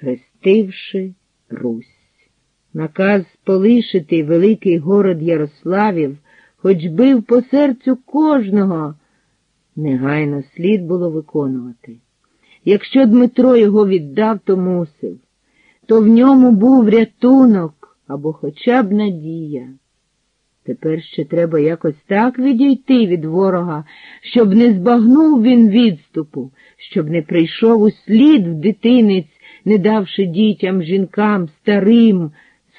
хрестивши Русь. Наказ полишити великий город Ярославів, хоч бив по серцю кожного, негайно слід було виконувати. Якщо Дмитро його віддав, то мусив, то в ньому був рятунок або хоча б надія. Тепер ще треба якось так відійти від ворога, щоб не збагнув він відступу, щоб не прийшов у слід в дитинець, не давши дітям, жінкам, старим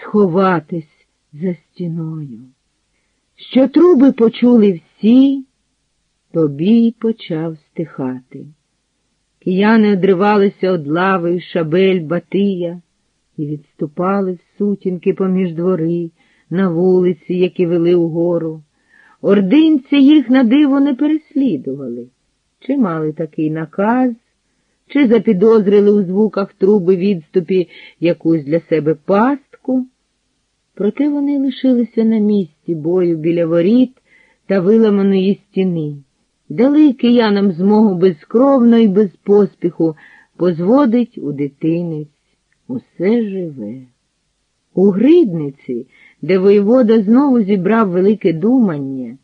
сховатись за стіною. Що труби почули всі, тобі почав стихати. Кияни одривалися од лави, шабель, батия і відступали в сутінки поміж двори, на вулиці, які вели угору. Ординці їх на диво не переслідували, чи мали такий наказ, чи запідозрили у звуках труби відступі якусь для себе пастку. Проте вони лишилися на місці бою біля воріт та виламаної стіни, дали киянам змогу безкровно і без поспіху позводить у дитинець усе живе. У гридниці, де воєвода знову зібрав велике думання,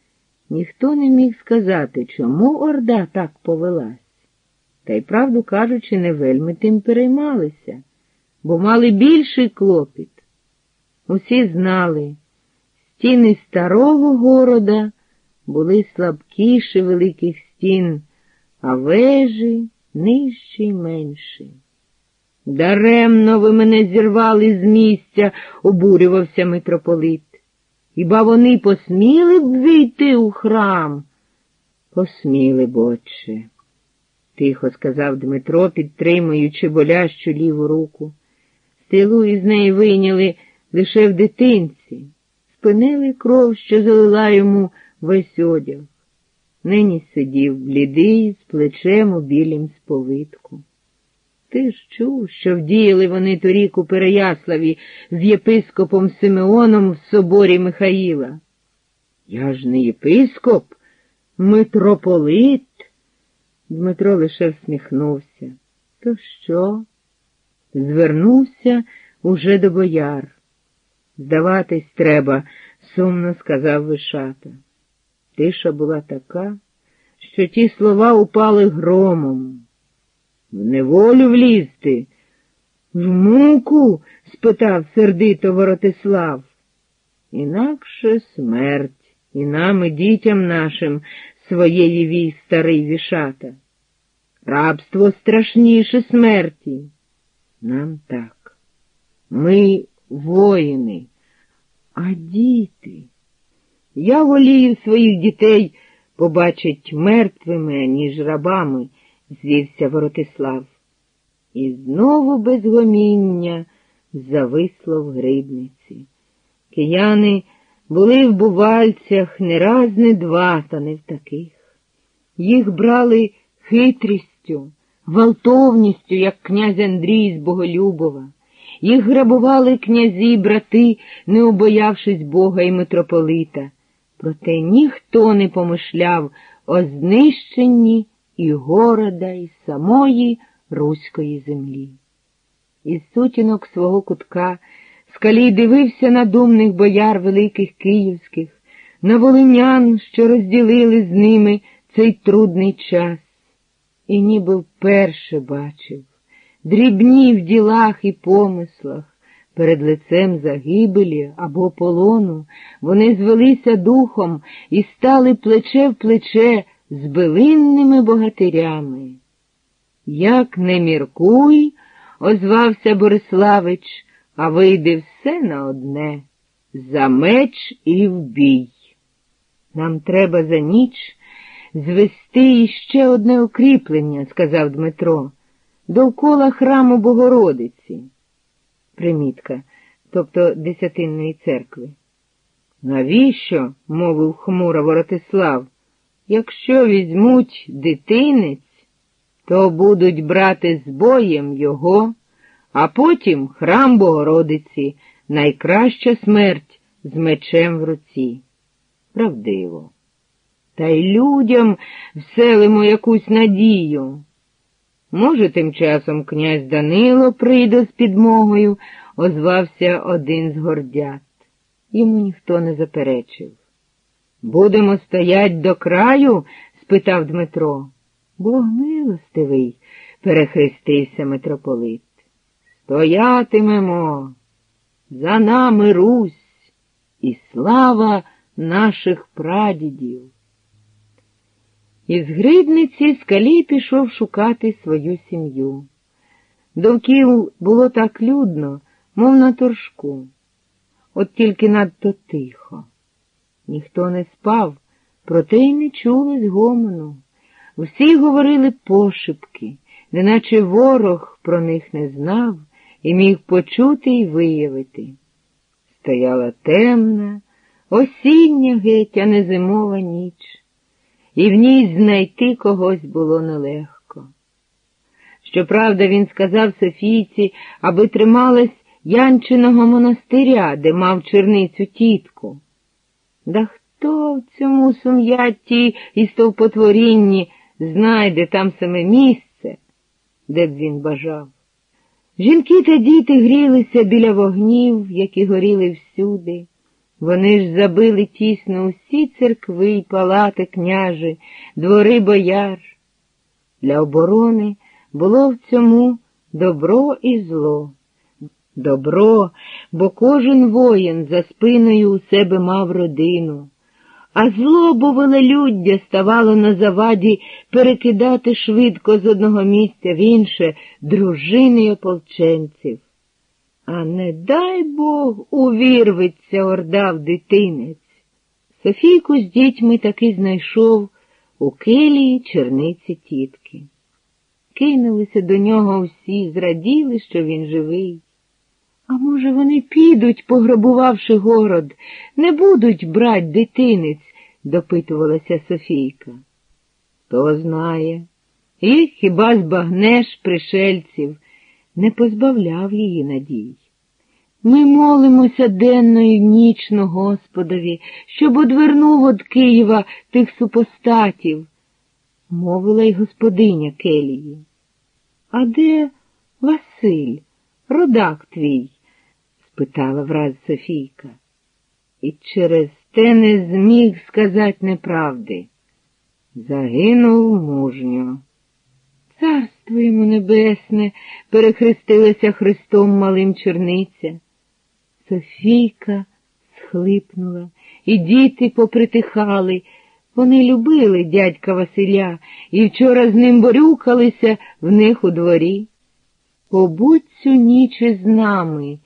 ніхто не міг сказати, чому орда так повелась. Та й, правду кажучи, не вельми тим переймалися, бо мали більший клопіт. Усі знали, стіни старого города були слабкіші великих стін, а вежі нижчі й менші. Даремно ви мене зірвали з місця, обурювався митрополит. Хіба вони посміли б війти у храм? Посміли б, отче, тихо сказав Дмитро, підтримуючи болящу ліву руку. Стрілу із неї вийняли лише в дитинці, спинили кров, що залила йому весь одяг. Нині сидів блідий з плечем у білім сповитку. Ти ж чув, що вдіяли вони торік у Переяславі з єпископом Симеоном в соборі Михаїла. Я ж не єпископ, митрополит. Дмитро лише всміхнувся. То що? Звернувся уже до бояр. Здаватись треба, сумно сказав Вишата. Тиша була така, що ті слова упали громом. В неволю влізти. В муку? спитав сердито Воротислав. Інакше смерть і нам, і дітям нашим своєї вій старий вішата. Рабство страшніше смерті. Нам так. Ми воїни, а діти. Я волію своїх дітей побачить мертвими, ніж рабами звівся Воротислав. І знову без гоміння зависло в грибниці. Кияни були в бувальцях не раз, не два, та не в таких. Їх брали хитрістю, гвалтовністю, як князь Андрій з Боголюбова. Їх грабували князі й брати, не обоявшись Бога і митрополита. Проте ніхто не помишляв о знищенні і города, і самої руської землі. Із сутінок свого кутка скалій дивився на думних бояр великих київських, на волинян, що розділили з ними цей трудний час, і ніби вперше бачив, дрібні в ділах і помислах. Перед лицем загибелі або полону вони звелися духом і стали плече в плече з билинними богатирями. Як не міркуй, озвався Бориславич, а вийде все на одне за меч і в бій. Нам треба за ніч звести іще одне укріплення, сказав Дмитро, довкола храму Богородиці. Примітка, тобто Десятинної церкви. Навіщо? мовив хмуро Воротислав. Якщо візьмуть дитинець, то будуть брати з боєм його, а потім храм Богородиці, найкраща смерть з мечем в руці. Правдиво. Та й людям вселимо якусь надію. Може, тим часом князь Данило прийде з підмогою, озвався один з гордят. Йому ніхто не заперечив. Будемо стоять до краю? спитав Дмитро. Бог милостивий, перехрестився митрополит. Стоятимемо. За нами Русь і слава наших прадідів. Із грибниці скалій пішов шукати свою сім'ю. Довкіл було так людно, мов на торжку, от тільки надто тихо. Ніхто не спав, проте й не чули згомону. Всі говорили пошепки, неначе ворог про них не знав і міг почути й виявити. Стояла темна, осіння геть, а не зимова ніч, і в ній знайти когось було нелегко. Щоправда, він сказав Софійці, аби трималась Янчиного монастиря, де мав черницю тітку. Да хто в цьому сум'ятті і стовпотворінні знайде там саме місце, де б він бажав? Жінки та діти грілися біля вогнів, які горіли всюди. Вони ж забили тісно усі церкви й палати княжі, двори бояр. Для оборони було в цьому добро і зло. Добро, бо кожен воїн за спиною у себе мав родину, а зло, бо велелюддя ставало на заваді перекидати швидко з одного місця в інше дружини ополченців. А не дай Бог увірветься орда в дитинець. Софійку з дітьми таки знайшов у келії черниці тітки. Кинулися до нього всі, зраділи, що він живий. А може, вони підуть, пограбувавши город, не будуть брать дитинець, допитувалася Софійка. Хто знає, їх хіба збагнеш пришельців, не позбавляв її надій. Ми молимося денно і нічно Господові, щоб одвернув од Києва тих супостатів, мовила й господиня Келії. А де Василь, родак твій? спитала враз Софійка. І через те не зміг сказати неправди. Загинув мужньо. Царство йому небесне, перехрестилася Христом малим черниця. Софійка схлипнула, і діти попритихали. Вони любили дядька Василя і вчора з ним борюкалися в них у дворі. Побудь цю ніч із нами,